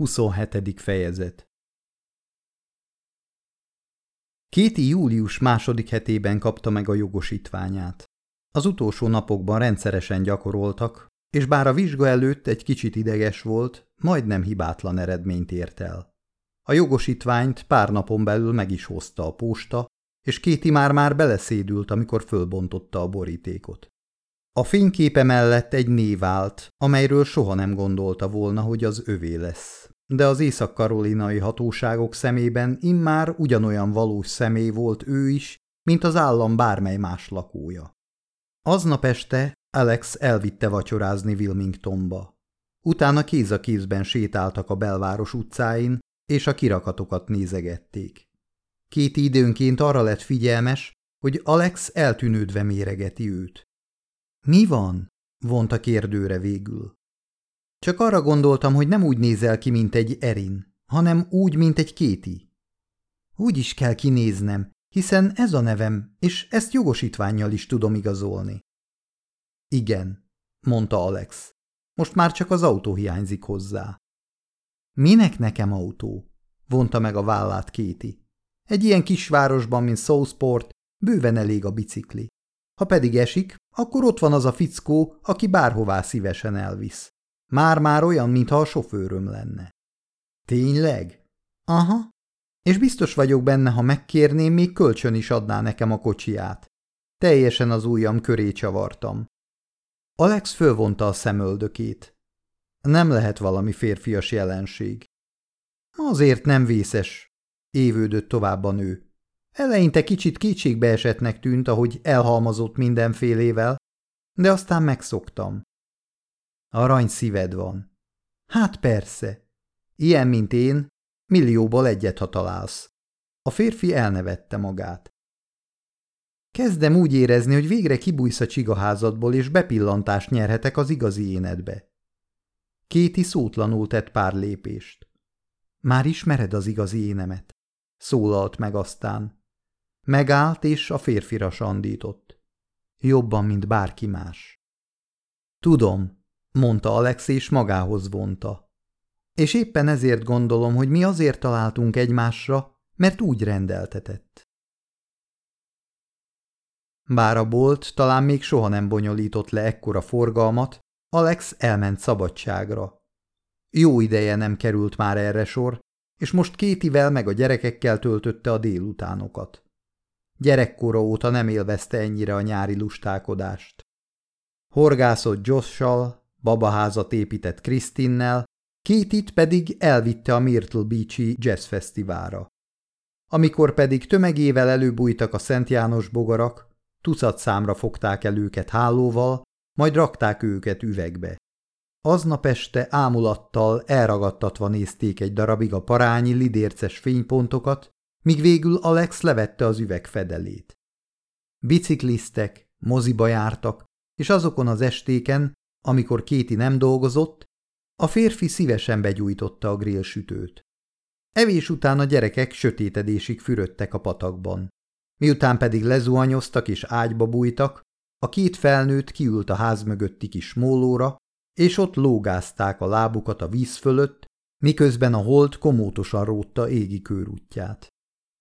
27. fejezet Kéti július második hetében kapta meg a jogosítványát. Az utolsó napokban rendszeresen gyakoroltak, és bár a vizsga előtt egy kicsit ideges volt, majdnem hibátlan eredményt ért el. A jogosítványt pár napon belül meg is hozta a posta, és Kéti már-már beleszédült, amikor fölbontotta a borítékot. A fényképe mellett egy név állt, amelyről soha nem gondolta volna, hogy az övé lesz de az észak-karolinai hatóságok szemében immár ugyanolyan valós személy volt ő is, mint az állam bármely más lakója. Aznap este Alex elvitte vacsorázni Wilmingtonba. Utána kéz a kézben sétáltak a belváros utcáin, és a kirakatokat nézegették. Két időnként arra lett figyelmes, hogy Alex eltűnődve méregeti őt. – Mi van? – vonta kérdőre végül. Csak arra gondoltam, hogy nem úgy nézel ki, mint egy Erin, hanem úgy, mint egy Kéti. Úgy is kell kinéznem, hiszen ez a nevem, és ezt jogosítványjal is tudom igazolni. Igen, mondta Alex. Most már csak az autó hiányzik hozzá. Minek nekem autó? vonta meg a vállát Kéti. Egy ilyen kisvárosban, mint Southport, bőven elég a bicikli. Ha pedig esik, akkor ott van az a fickó, aki bárhová szívesen elvisz. Már-már olyan, mintha a sofőröm lenne. Tényleg? Aha. És biztos vagyok benne, ha megkérném, még kölcsön is adná nekem a kocsiját. Teljesen az ujjam köré csavartam. Alex fölvonta a szemöldökét. Nem lehet valami férfias jelenség. Azért nem vészes, évődött tovább a nő. Eleinte kicsit kétségbeesetnek tűnt, ahogy elhalmazott mindenfélével, de aztán megszoktam. Arany szíved van. Hát persze. Ilyen, mint én, millióból egyet, ha találsz. A férfi elnevette magát. Kezdem úgy érezni, hogy végre kibújsz a csigaházadból, és bepillantást nyerhetek az igazi énedbe. Kéti szótlanul tett pár lépést. Már ismered az igazi énemet? Szólalt meg aztán. Megállt, és a férfira sandított. Jobban, mint bárki más. Tudom, mondta Alex, és magához vonta. És éppen ezért gondolom, hogy mi azért találtunk egymásra, mert úgy rendeltetett. Bár a bolt talán még soha nem bonyolított le ekkora forgalmat, Alex elment szabadságra. Jó ideje nem került már erre sor, és most Kétivel meg a gyerekekkel töltötte a délutánokat. Gyerekkora óta nem élvezte ennyire a nyári lustálkodást. Horgászott Josh-sal, babaházat épített Krisztinnel, Kétit pedig elvitte a Myrtle Beach-i Jazz. Amikor pedig tömegével előbújtak a Szent János bogarak, tucat számra fogták el őket hálóval, majd rakták őket üvegbe. Aznap este ámulattal elragadtatva nézték egy darabig a parányi lidérces fénypontokat, míg végül Alex levette az üveg fedelét. Bicikliztek, moziba jártak, és azokon az estéken, amikor Kéti nem dolgozott, a férfi szívesen begyújtotta a grillsütőt. Evés után a gyerekek sötétedésig fürödtek a patakban. Miután pedig lezuhanyoztak és ágyba bújtak, a két felnőtt kiült a ház mögötti kis mólóra, és ott lógázták a lábukat a víz fölött, miközben a hold komótosan rótta égi körútját.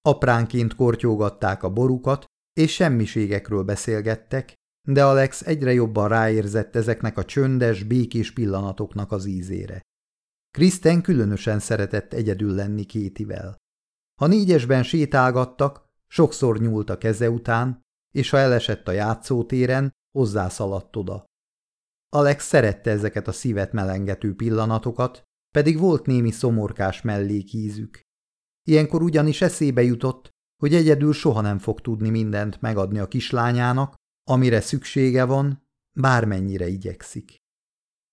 Apránként kortyógatták a borukat, és semmiségekről beszélgettek, de Alex egyre jobban ráérzett ezeknek a csöndes, békés pillanatoknak az ízére. Kristen különösen szeretett egyedül lenni Kétivel. Ha négyesben sétálgattak, sokszor nyúlt a keze után, és ha elesett a játszótéren, hozzászaladt oda. Alex szerette ezeket a szívet melengető pillanatokat, pedig volt némi szomorkás mellékízük. Ilyenkor ugyanis eszébe jutott, hogy egyedül soha nem fog tudni mindent megadni a kislányának, amire szüksége van, bármennyire igyekszik.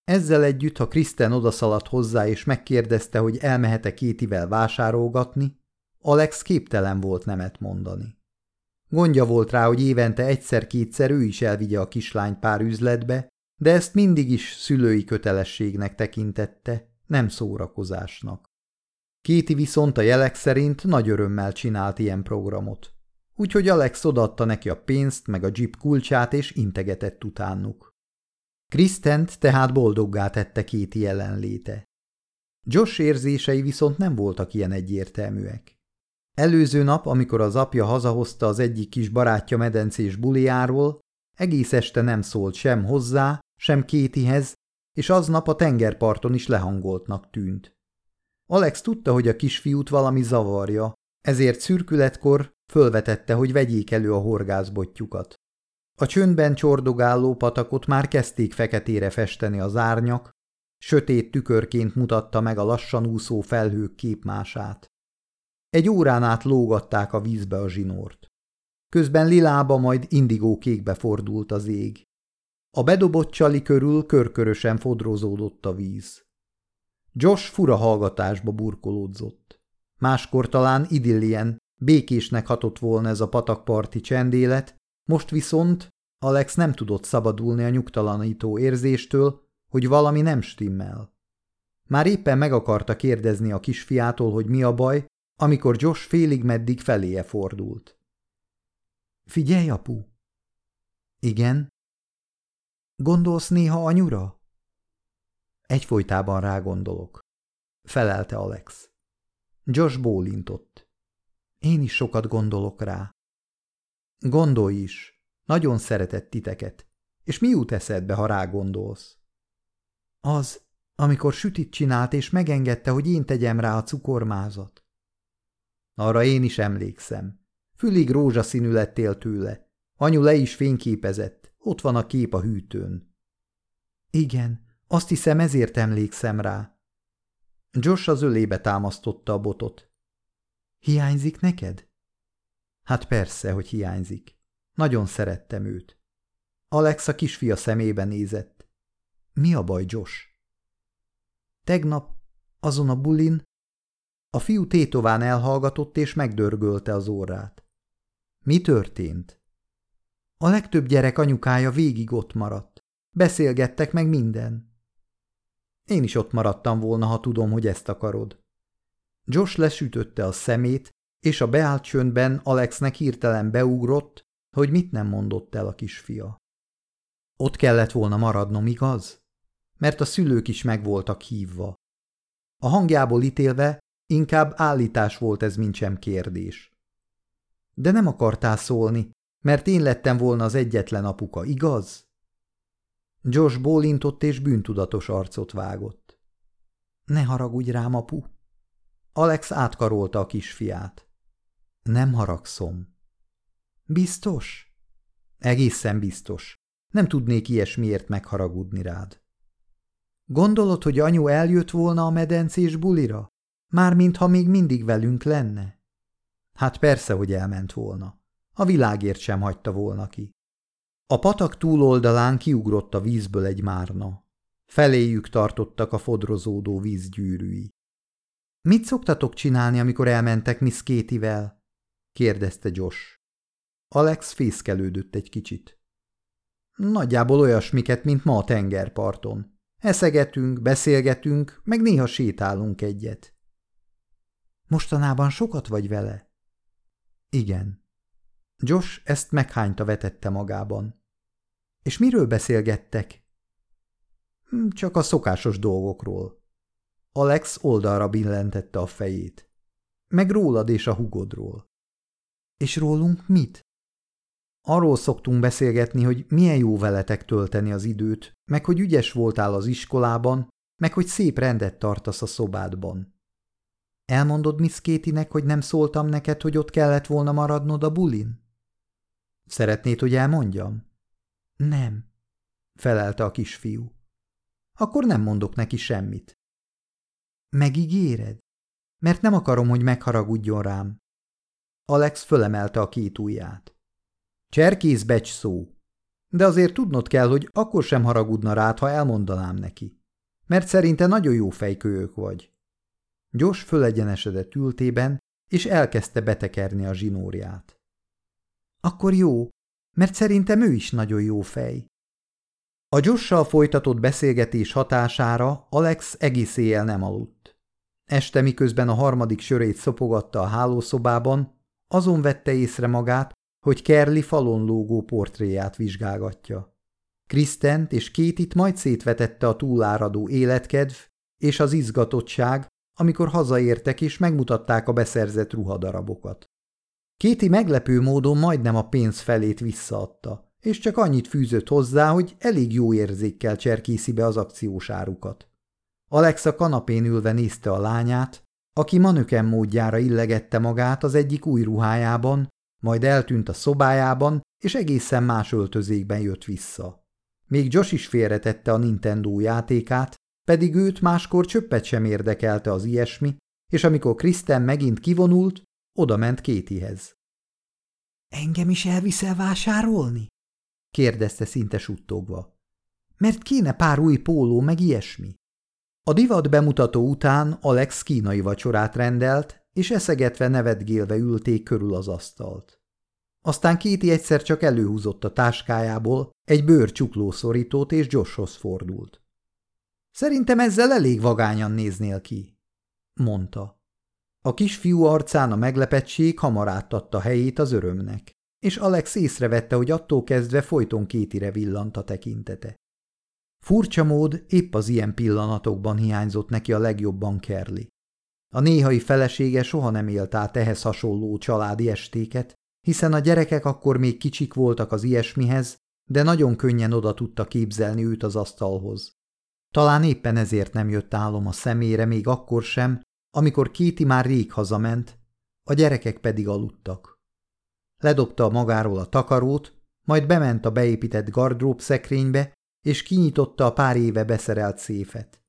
Ezzel együtt, ha Kristen odaszaladt hozzá és megkérdezte, hogy elmehet-e Kétivel vásárolgatni, Alex képtelen volt nemet mondani. Gondja volt rá, hogy évente egyszer-kétszer ő is elvigye a kislány pár üzletbe, de ezt mindig is szülői kötelességnek tekintette, nem szórakozásnak. Kéti viszont a jelek szerint nagy örömmel csinált ilyen programot úgyhogy Alex odaadta neki a pénzt meg a jeep kulcsát, és integetett utánuk. Krisztent tehát boldoggá tette kéti jelenléte. Josh érzései viszont nem voltak ilyen egyértelműek. Előző nap, amikor az apja hazahozta az egyik kis barátja medencés buliáról, egész este nem szólt sem hozzá, sem Kétihez, és aznap a tengerparton is lehangoltnak tűnt. Alex tudta, hogy a kisfiút valami zavarja, ezért szürkületkor fölvetette, hogy vegyék elő a horgászbottyukat. A csöndben csordogáló patakot már kezdték feketére festeni az árnyak, sötét tükörként mutatta meg a lassan úszó felhők képmását. Egy órán át lógatták a vízbe a zsinort. Közben lilába, majd indigó kékbe fordult az ég. A bedobott csali körül körkörösen fodrozódott a víz. Josh fura hallgatásba burkolódzott. Máskor talán idillien, békésnek hatott volna ez a patakparti csendélet, most viszont Alex nem tudott szabadulni a nyugtalanító érzéstől, hogy valami nem stimmel. Már éppen meg akarta kérdezni a kisfiától, hogy mi a baj, amikor Josh félig meddig feléje fordult. Figyelj, apu! Igen? Gondolsz néha anyura? Egyfolytában rágondolok. Felelte Alex. Josh bólintott. Én is sokat gondolok rá. Gondolj is. Nagyon szeretett titeket. És mi jut eszedbe, ha rágondolsz? Az, amikor sütit csinált, és megengedte, hogy én tegyem rá a cukormázat. Arra én is emlékszem. Fülig rózsaszínű lettél tőle. Anyu le is fényképezett. Ott van a kép a hűtőn. Igen, azt hiszem ezért emlékszem rá. Josh az ölébe támasztotta a botot. Hiányzik neked? Hát persze, hogy hiányzik. Nagyon szerettem őt. Alex a kisfia szemébe nézett. Mi a baj, Josh? Tegnap, azon a bulin, a fiú tétován elhallgatott és megdörgölte az órát. Mi történt? A legtöbb gyerek anyukája végig ott maradt. Beszélgettek meg minden. Én is ott maradtam volna, ha tudom, hogy ezt akarod. Josh lesütötte a szemét, és a beállt csöndben Alexnek hirtelen beugrott, hogy mit nem mondott el a kisfia. Ott kellett volna maradnom, igaz? Mert a szülők is meg voltak hívva. A hangjából ítélve inkább állítás volt ez, mint sem kérdés. De nem akartál szólni, mert én lettem volna az egyetlen apuka, igaz? Josh bólintott és bűntudatos arcot vágott. Ne haragudj rám, apu! Alex átkarolta a kisfiát. Nem haragszom. Biztos? Egészen biztos. Nem tudnék ilyesmiért megharagudni rád. Gondolod, hogy anyu eljött volna a medencés bulira? Mármintha még mindig velünk lenne? Hát persze, hogy elment volna. A világért sem hagyta volna ki. A patak túloldalán kiugrott a vízből egy márna. Feléjük tartottak a fodrozódó vízgyűrűi. – Mit szoktatok csinálni, amikor elmentek Miss Kétivel? – kérdezte Josh. Alex fészkelődött egy kicsit. – Nagyjából olyasmiket, mint ma a tengerparton. Eszegetünk, beszélgetünk, meg néha sétálunk egyet. – Mostanában sokat vagy vele? – Igen. Josh ezt meghányta vetette magában. És miről beszélgettek? Hm, csak a szokásos dolgokról. Alex oldalra billentette a fejét. Meg rólad és a hugodról. És rólunk mit? Arról szoktunk beszélgetni, hogy milyen jó veletek tölteni az időt, meg hogy ügyes voltál az iskolában, meg hogy szép rendet tartasz a szobádban. Elmondod Miss Kétinek, hogy nem szóltam neked, hogy ott kellett volna maradnod a bulin? Szeretnéd, hogy elmondjam? Nem, felelte a kisfiú. Akkor nem mondok neki semmit. Megígéred? Mert nem akarom, hogy megharagudjon rám. Alex fölemelte a két ujját. Cserkész becs szó. De azért tudnod kell, hogy akkor sem haragudna rád, ha elmondanám neki. Mert szerinte nagyon jó fejkölyök vagy. Gyors fölegyenesedett ültében, és elkezdte betekerni a zsinórját. Akkor jó, mert szerintem ő is nagyon jó fej. A gyorssal folytatott beszélgetés hatására Alex egész éjjel nem aludt. Este miközben a harmadik sörét szopogatta a hálószobában, azon vette észre magát, hogy Kerli falon lógó portréját vizsgálgatja. Krisztent és Kétit majd szétvetette a túláradó életkedv, és az izgatottság, amikor hazaértek és megmutatták a beszerzett ruhadarabokat. Kéti meglepő módon majdnem a pénz felét visszaadta, és csak annyit fűzött hozzá, hogy elég jó érzékkel cserkészi be az akciós árukat. Alexa kanapén ülve nézte a lányát, aki manöken módjára illegette magát az egyik új ruhájában, majd eltűnt a szobájában, és egészen más öltözékben jött vissza. Még Josh is félretette a Nintendo játékát, pedig őt máskor csöppet sem érdekelte az ilyesmi, és amikor Kristen megint kivonult, oda ment Kétihez. – Engem is elviszel vásárolni? – kérdezte szinte suttogva. – Mert kéne pár új póló, meg ilyesmi. A divat bemutató után Alex kínai vacsorát rendelt, és eszegetve nevetgélve ülték körül az asztalt. Aztán Kéti egyszer csak előhúzott a táskájából egy bőrcsuklószorítót, és Joshhoz fordult. Szerintem ezzel elég vagányan néznél ki, mondta. A kisfiú arcán a meglepettség hamar átadta helyét az örömnek, és Alex észrevette, hogy attól kezdve folyton kétire villant a tekintete. Furcsa mód épp az ilyen pillanatokban hiányzott neki a legjobban Kerli. A néhai felesége soha nem élt át ehhez hasonló családi estéket, hiszen a gyerekek akkor még kicsik voltak az ilyesmihez, de nagyon könnyen oda tudta képzelni őt az asztalhoz. Talán éppen ezért nem jött álom a szemére még akkor sem, amikor Kéti már rég hazament, a gyerekek pedig aludtak. Ledobta magáról a takarót, majd bement a beépített gardrób szekrénybe, és kinyitotta a pár éve beszerelt széfet.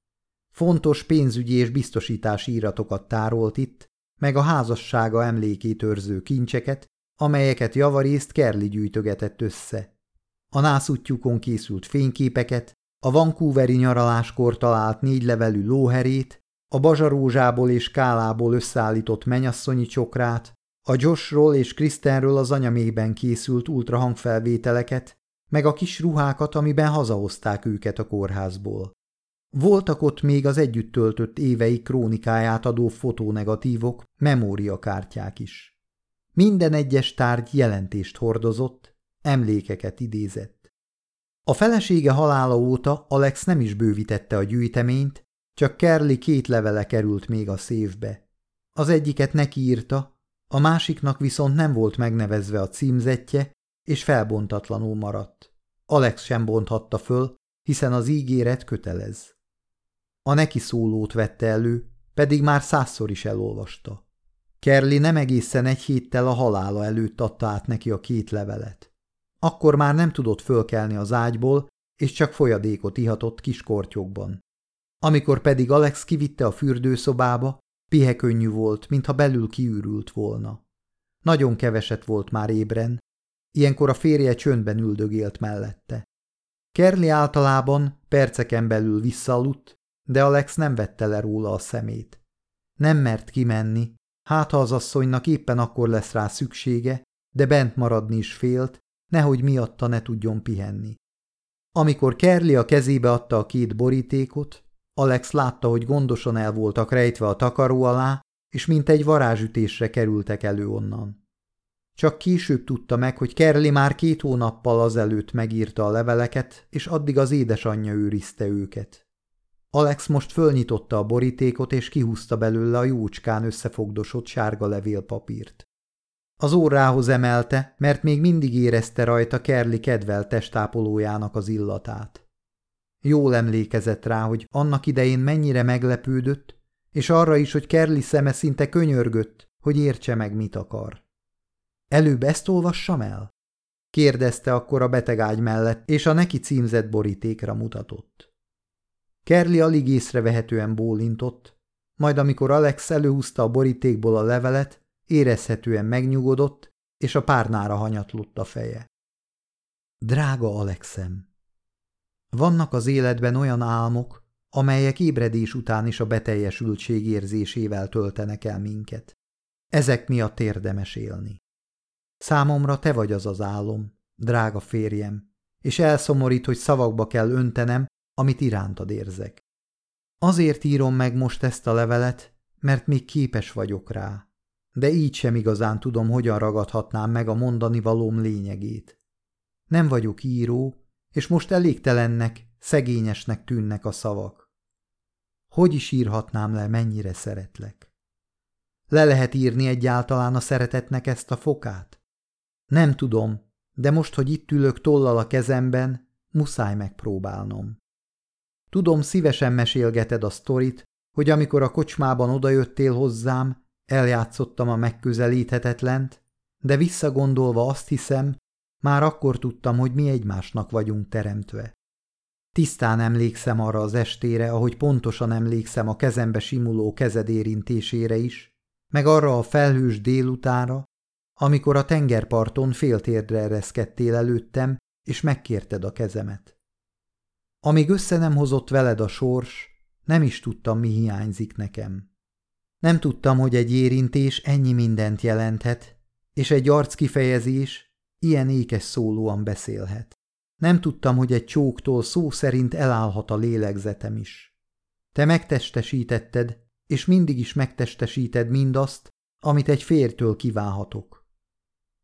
Fontos pénzügyi és biztosítási íratokat tárolt itt, meg a házassága emlékét őrző kincseket, amelyeket javarészt Kerli gyűjtögetett össze. A nászútjukon készült fényképeket, a Vancouveri nyaraláskor talált négy levelű lóherét, a bazsarózsából és kálából összeállított menyasszonyi csokrát, a Joshról és Krisztenről az anyamében készült ultrahangfelvételeket, meg a kis ruhákat, amiben hazahozták őket a kórházból. Voltak ott még az együtt töltött évei krónikáját adó fotónegatívok, memóriakártyák is. Minden egyes tárgy jelentést hordozott, emlékeket idézett. A felesége halála óta Alex nem is bővítette a gyűjteményt, csak Kerli két levele került még a szévbe. Az egyiket neki írta, a másiknak viszont nem volt megnevezve a címzetje, és felbontatlanul maradt. Alex sem bonthatta föl, hiszen az ígéret kötelez. A neki szólót vette elő, pedig már százszor is elolvasta. Kerli nem egészen egy héttel a halála előtt adta át neki a két levelet. Akkor már nem tudott fölkelni az ágyból, és csak folyadékot ihatott kis kortyokban. Amikor pedig Alex kivitte a fürdőszobába, pihekönnyű volt, mintha belül kiürült volna. Nagyon keveset volt már ébren, ilyenkor a férje csöndben üldögélt mellette. Kerli általában perceken belül visszaaludt, de Alex nem vette le róla a szemét. Nem mert kimenni, hát ha az asszonynak éppen akkor lesz rá szüksége, de bent maradni is félt, nehogy miatta ne tudjon pihenni. Amikor Kerli a kezébe adta a két borítékot, Alex látta, hogy gondosan el voltak rejtve a takaró alá, és mint egy varázsütésre kerültek elő onnan. Csak később tudta meg, hogy Kerli már két hónappal azelőtt megírta a leveleket, és addig az édesanyja őrizte őket. Alex most fölnyitotta a borítékot, és kihúzta belőle a jócskán összefogdosott sárga levélpapírt. Az órához emelte, mert még mindig érezte rajta Kerli kedvelt testápolójának az illatát. Jól emlékezett rá, hogy annak idején mennyire meglepődött, és arra is, hogy Kerli szeme szinte könyörgött, hogy értse meg, mit akar. Előbb ezt olvassam el? kérdezte akkor a betegágy mellett, és a neki címzett borítékra mutatott. Kerli alig észrevehetően bólintott, majd amikor Alex előhúzta a borítékból a levelet, érezhetően megnyugodott, és a párnára hanyatlott a feje. Drága Alexem! Vannak az életben olyan álmok, amelyek ébredés után is a beteljesültség érzésével töltenek el minket. Ezek miatt érdemes élni. Számomra te vagy az az álom, drága férjem, és elszomorít, hogy szavakba kell öntenem, amit irántad érzek. Azért írom meg most ezt a levelet, mert még képes vagyok rá, de így sem igazán tudom, hogyan ragadhatnám meg a mondani valóm lényegét. Nem vagyok író, és most elégtelennek, szegényesnek tűnnek a szavak. hogy is írhatnám le, mennyire szeretlek? Le lehet írni egyáltalán a szeretetnek ezt a fokát? Nem tudom, de most, hogy itt ülök tollal a kezemben, muszáj megpróbálnom. Tudom, szívesen mesélgeted a sztorit, hogy amikor a kocsmában odajöttél hozzám, eljátszottam a megközelíthetetlent, de visszagondolva azt hiszem, már akkor tudtam, hogy mi egymásnak vagyunk teremtve. Tisztán emlékszem arra az estére, ahogy pontosan emlékszem a kezembe simuló kezed érintésére is, meg arra a felhős délutára, amikor a tengerparton féltérdre ereszkedtél előttem, és megkérted a kezemet. Amíg össze nem hozott veled a sors, nem is tudtam, mi hiányzik nekem. Nem tudtam, hogy egy érintés ennyi mindent jelenthet, és egy arc kifejezés ilyen ékes szólóan beszélhet. Nem tudtam, hogy egy csóktól szó szerint elállhat a lélegzetem is. Te megtestesítetted, és mindig is megtestesíted mindazt, amit egy fértől kívánhatok.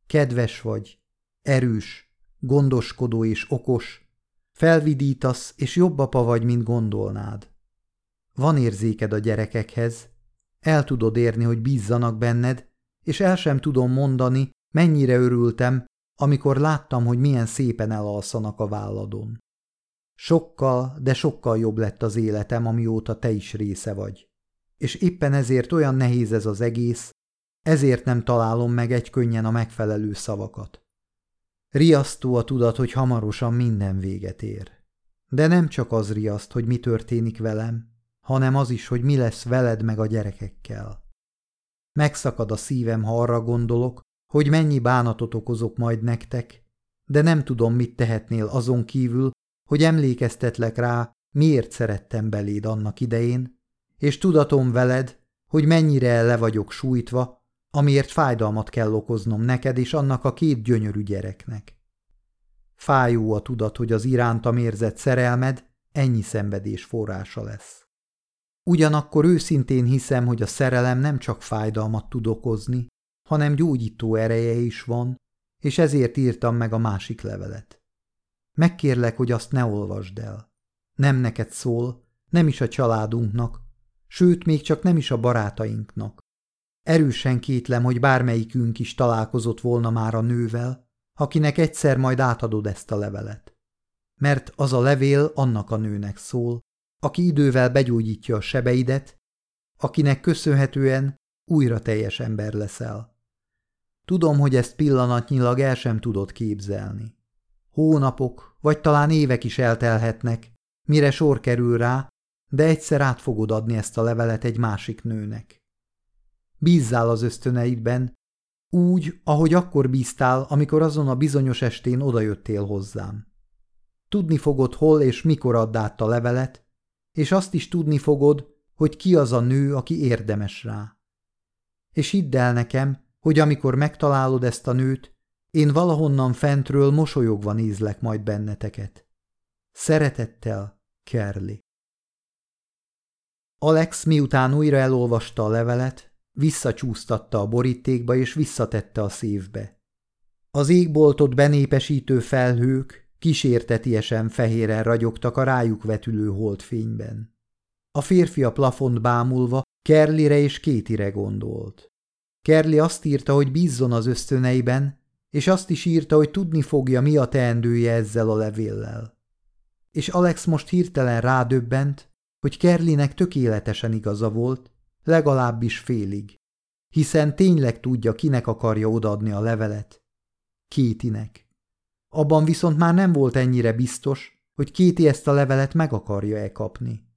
Kedves vagy, erős, gondoskodó és okos, felvidítasz, és jobb apa vagy, mint gondolnád. Van érzéked a gyerekekhez, el tudod érni, hogy bízzanak benned, és el sem tudom mondani, mennyire örültem, amikor láttam, hogy milyen szépen elalszanak a válladon. Sokkal, de sokkal jobb lett az életem, amióta te is része vagy. És éppen ezért olyan nehéz ez az egész, ezért nem találom meg egy könnyen a megfelelő szavakat. Riasztó a tudat, hogy hamarosan minden véget ér. De nem csak az riaszt, hogy mi történik velem, hanem az is, hogy mi lesz veled meg a gyerekekkel. Megszakad a szívem, ha arra gondolok, hogy mennyi bánatot okozok majd nektek, de nem tudom, mit tehetnél azon kívül, hogy emlékeztetlek rá, miért szerettem beléd annak idején, és tudatom veled, hogy mennyire le vagyok sújtva, amiért fájdalmat kell okoznom neked és annak a két gyönyörű gyereknek. Fájó a tudat, hogy az irántam érzett szerelmed ennyi szenvedés forrása lesz. Ugyanakkor őszintén hiszem, hogy a szerelem nem csak fájdalmat tud okozni, hanem gyógyító ereje is van, és ezért írtam meg a másik levelet. Megkérlek, hogy azt ne olvasd el. Nem neked szól, nem is a családunknak, sőt, még csak nem is a barátainknak. Erősen kétlem, hogy bármelyikünk is találkozott volna már a nővel, akinek egyszer majd átadod ezt a levelet. Mert az a levél annak a nőnek szól, aki idővel begyógyítja a sebeidet, akinek köszönhetően újra teljes ember leszel. Tudom, hogy ezt pillanatnyilag el sem tudod képzelni. Hónapok, vagy talán évek is eltelhetnek, mire sor kerül rá, de egyszer át fogod adni ezt a levelet egy másik nőnek. Bízzál az ösztöneidben, úgy, ahogy akkor bíztál, amikor azon a bizonyos estén odajöttél hozzám. Tudni fogod, hol és mikor add át a levelet, és azt is tudni fogod, hogy ki az a nő, aki érdemes rá. És hidd el nekem, hogy amikor megtalálod ezt a nőt, én valahonnan fentről mosolyogva nézlek majd benneteket. Szeretettel, Kerli. Alex miután újra elolvasta a levelet, Visszacsúsztatta a borítékba és visszatette a szívbe. Az égboltot benépesítő felhők kísértetiesen fehéren ragyogtak a rájuk vetülő holdfényben. A férfi a plafont bámulva Kerlire és Kétire gondolt. Kerli azt írta, hogy bízzon az ösztöneiben, és azt is írta, hogy tudni fogja, mi a teendője ezzel a levéllel. És Alex most hirtelen rádöbbent, hogy Kerlinek tökéletesen igaza volt, legalábbis félig, hiszen tényleg tudja, kinek akarja odaadni a levelet. Kétinek. Abban viszont már nem volt ennyire biztos, hogy Kéti ezt a levelet meg akarja-e kapni.